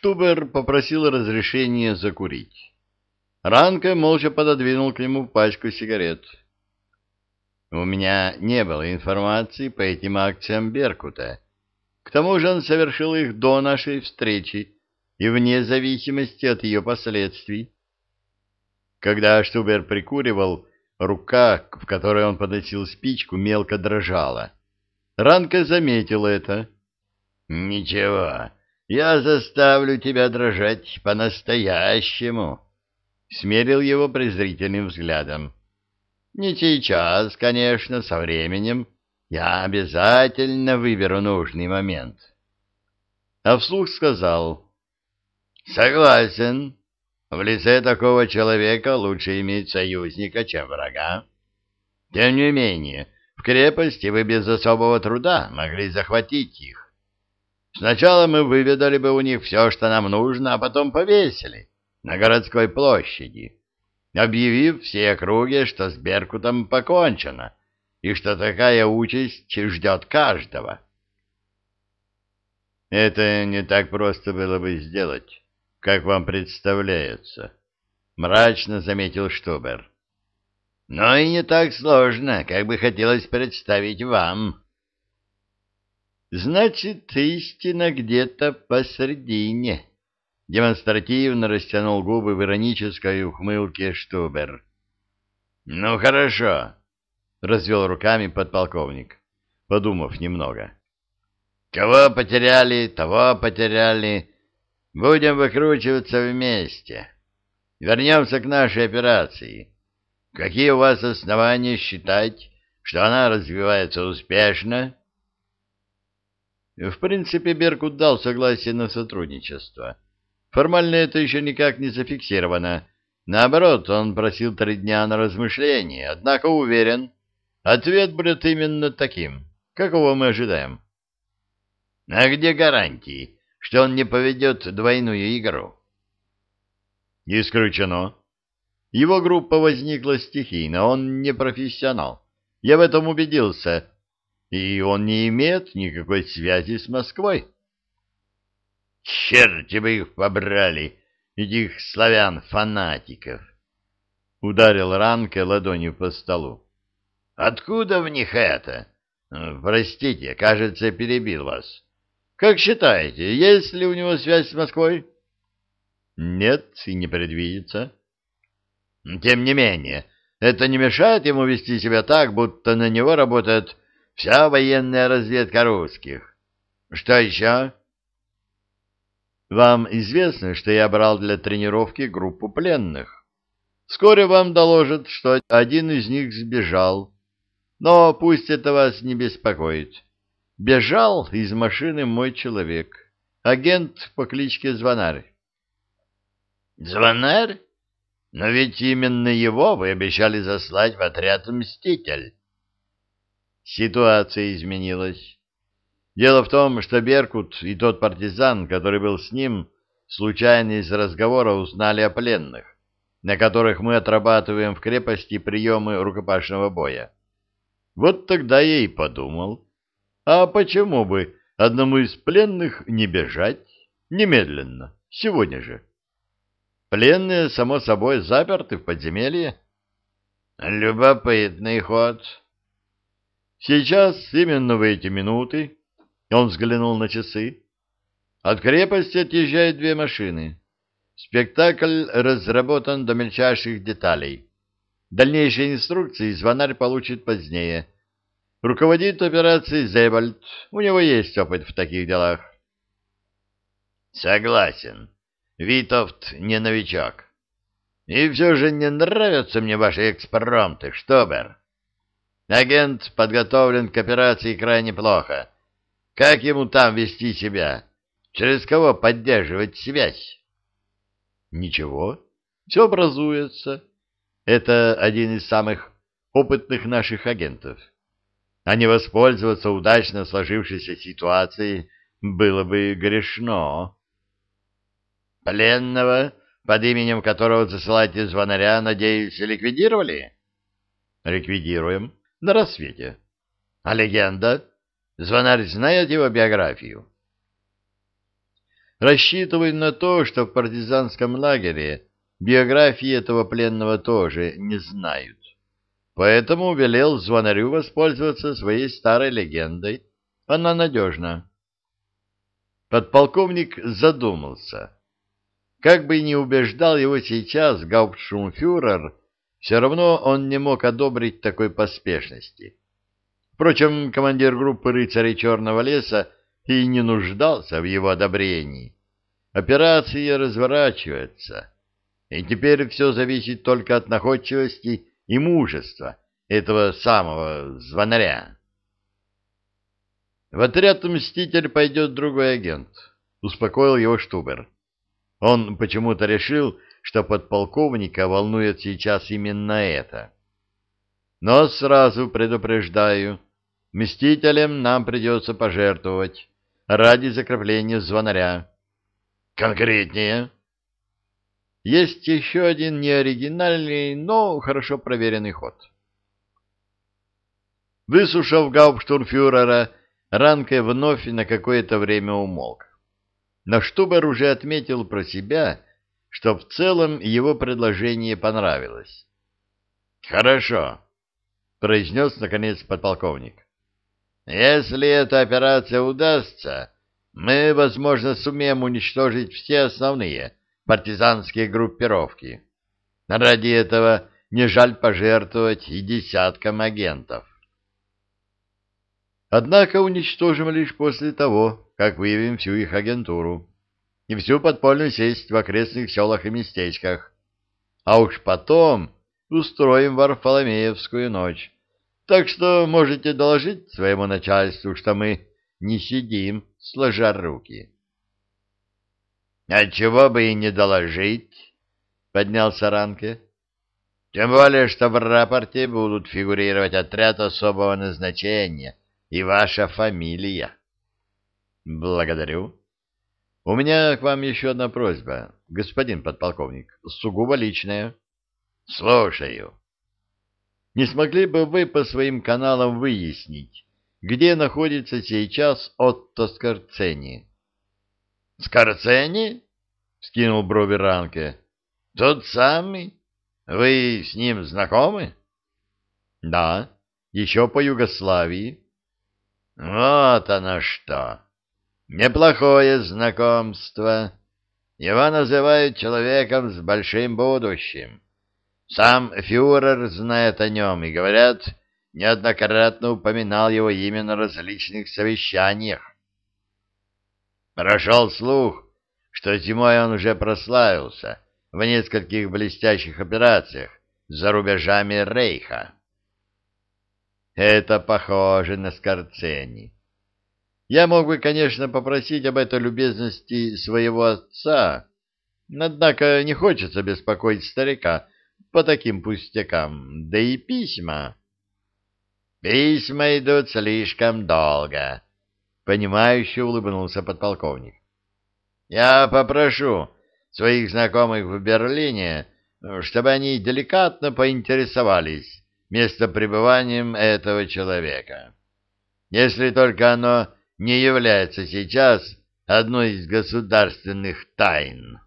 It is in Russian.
Штубер попросил разрешения закурить. Ранка молча пододвинул к нему пачку сигарет. У меня не было информации по этим акциям Беркута. К тому же он совершил их до нашей встречи и вне зависимости от ее последствий. Когда Штубер прикуривал, рука, в которой он подносил спичку, мелко дрожала. Ранка заметила это. «Ничего, я заставлю тебя дрожать по-настоящему», — смерил его презрительным взглядом. «Не сейчас, конечно, со временем. Я обязательно выберу нужный момент». А вслух сказал, «Согласен, в лице такого человека лучше иметь союзника, чем врага. Тем не менее, в крепости вы без особого труда могли захватить их. Сначала мы выведали бы у них все, что нам нужно, а потом повесили на городской площади, объявив все округе, что с Беркутом покончено, и что такая участь ждет каждого. Это не так просто было бы сделать как вам представляется, — мрачно заметил Штубер. — Но и не так сложно, как бы хотелось представить вам. — Значит, истина где-то посредине, — демонстративно растянул губы в иронической ухмылке Штубер. — Ну, хорошо, — развел руками подполковник, подумав немного. — Кого потеряли, того потеряли, Будем выкручиваться вместе. Вернемся к нашей операции. Какие у вас основания считать, что она развивается успешно? В принципе, Беркут дал согласие на сотрудничество. Формально это еще никак не зафиксировано. Наоборот, он просил три дня на размышление, однако уверен, ответ будет именно таким, какого мы ожидаем. А где гарантии? что он не поведет двойную игру? Исключено. Его группа возникла стихийно, он не профессионал. Я в этом убедился, и он не имеет никакой связи с Москвой. Черти бы их побрали, этих славян-фанатиков! Ударил Ранке ладонью по столу. Откуда в них это? Простите, кажется, перебил вас. Как считаете, есть ли у него связь с Москвой? Нет, и не предвидится. Тем не менее, это не мешает ему вести себя так, будто на него работает вся военная разведка русских. Что еще? Вам известно, что я брал для тренировки группу пленных. Вскоре вам доложат, что один из них сбежал. Но пусть это вас не беспокоит. Бежал из машины мой человек, агент по кличке Звонарь. Звонарь? Но ведь именно его вы обещали заслать в отряд «Мститель». Ситуация изменилась. Дело в том, что Беркут и тот партизан, который был с ним, случайно из разговора узнали о пленных, на которых мы отрабатываем в крепости приемы рукопашного боя. Вот тогда я и подумал, а почему бы одному из пленных не бежать немедленно, сегодня же? Пленные, само собой, заперты в подземелье. Любопытный ход. Сейчас, именно в эти минуты, он взглянул на часы. От крепости отъезжают две машины. Спектакль разработан до мельчайших деталей. Дальнейшие инструкции звонарь получит позднее — Руководит операцией Зебальд. У него есть опыт в таких делах. Согласен. Витовт не новичок. И все же не нравятся мне ваши экспромты, Штобер. Агент подготовлен к операции крайне плохо. Как ему там вести себя? Через кого поддерживать связь? Ничего, все образуется. Это один из самых опытных наших агентов а не воспользоваться удачно сложившейся ситуацией было бы грешно. Пленного, под именем которого засылаете звонаря, надеюсь, ликвидировали? Ликвидируем. На рассвете. А легенда? Звонарь знает его биографию? Рассчитываю на то, что в партизанском лагере биографии этого пленного тоже не знают. Поэтому велел звонарю воспользоваться своей старой легендой. Она надежна. Подполковник задумался. Как бы ни убеждал его сейчас гауптшумфюрер, все равно он не мог одобрить такой поспешности. Впрочем, командир группы рыцарей Черного леса и не нуждался в его одобрении. Операция разворачивается, и теперь все зависит только от находчивости и мужества этого самого звонаря. В отряд «Мститель» пойдет другой агент, успокоил его Штубер. Он почему-то решил, что подполковника волнует сейчас именно это. Но сразу предупреждаю, «Мстителем» нам придется пожертвовать ради закрепления звонаря. Конкретнее. Есть еще один неоригинальный, но хорошо проверенный ход. Выслушав гауптштурмфюрера, Ранке вновь на какое-то время умолк. Но Штубер уже отметил про себя, что в целом его предложение понравилось. «Хорошо», — произнес, наконец, подполковник. «Если эта операция удастся, мы, возможно, сумеем уничтожить все основные партизанские группировки. Ради этого не жаль пожертвовать и десяткам агентов. Однако уничтожим лишь после того, как выявим всю их агентуру и всю подпольную сеть в окрестных селах и местечках. А уж потом устроим Варфоломеевскую ночь. Так что можете доложить своему начальству, что мы не сидим, сложа руки. — А чего бы и не доложить, — поднялся Ранке. — Тем более, что в рапорте будут фигурировать отряд особого назначения и ваша фамилия. — Благодарю. У меня к вам еще одна просьба, господин подполковник, сугубо личная. — Слушаю. Не смогли бы вы по своим каналам выяснить, где находится сейчас Отто Скорцени. — Скорцени? — скинул брови Ранке. — Тот самый? Вы с ним знакомы? — Да, еще по Югославии. — Вот оно что! Неплохое знакомство. Его называют человеком с большим будущим. Сам фюрер знает о нем и, говорят, неоднократно упоминал его имя на различных совещаниях. Прошел слух, что зимой он уже прославился в нескольких блестящих операциях за рубежами Рейха. Это похоже на Скорцени. Я мог бы, конечно, попросить об этой любезности своего отца, однако не хочется беспокоить старика по таким пустякам, да и письма... Письма идут слишком долго, — понимающе улыбнулся подполковник. Я попрошу своих знакомых в Берлине, чтобы они деликатно поинтересовались местопребыванием этого человека. Если только оно не является сейчас одной из государственных тайн.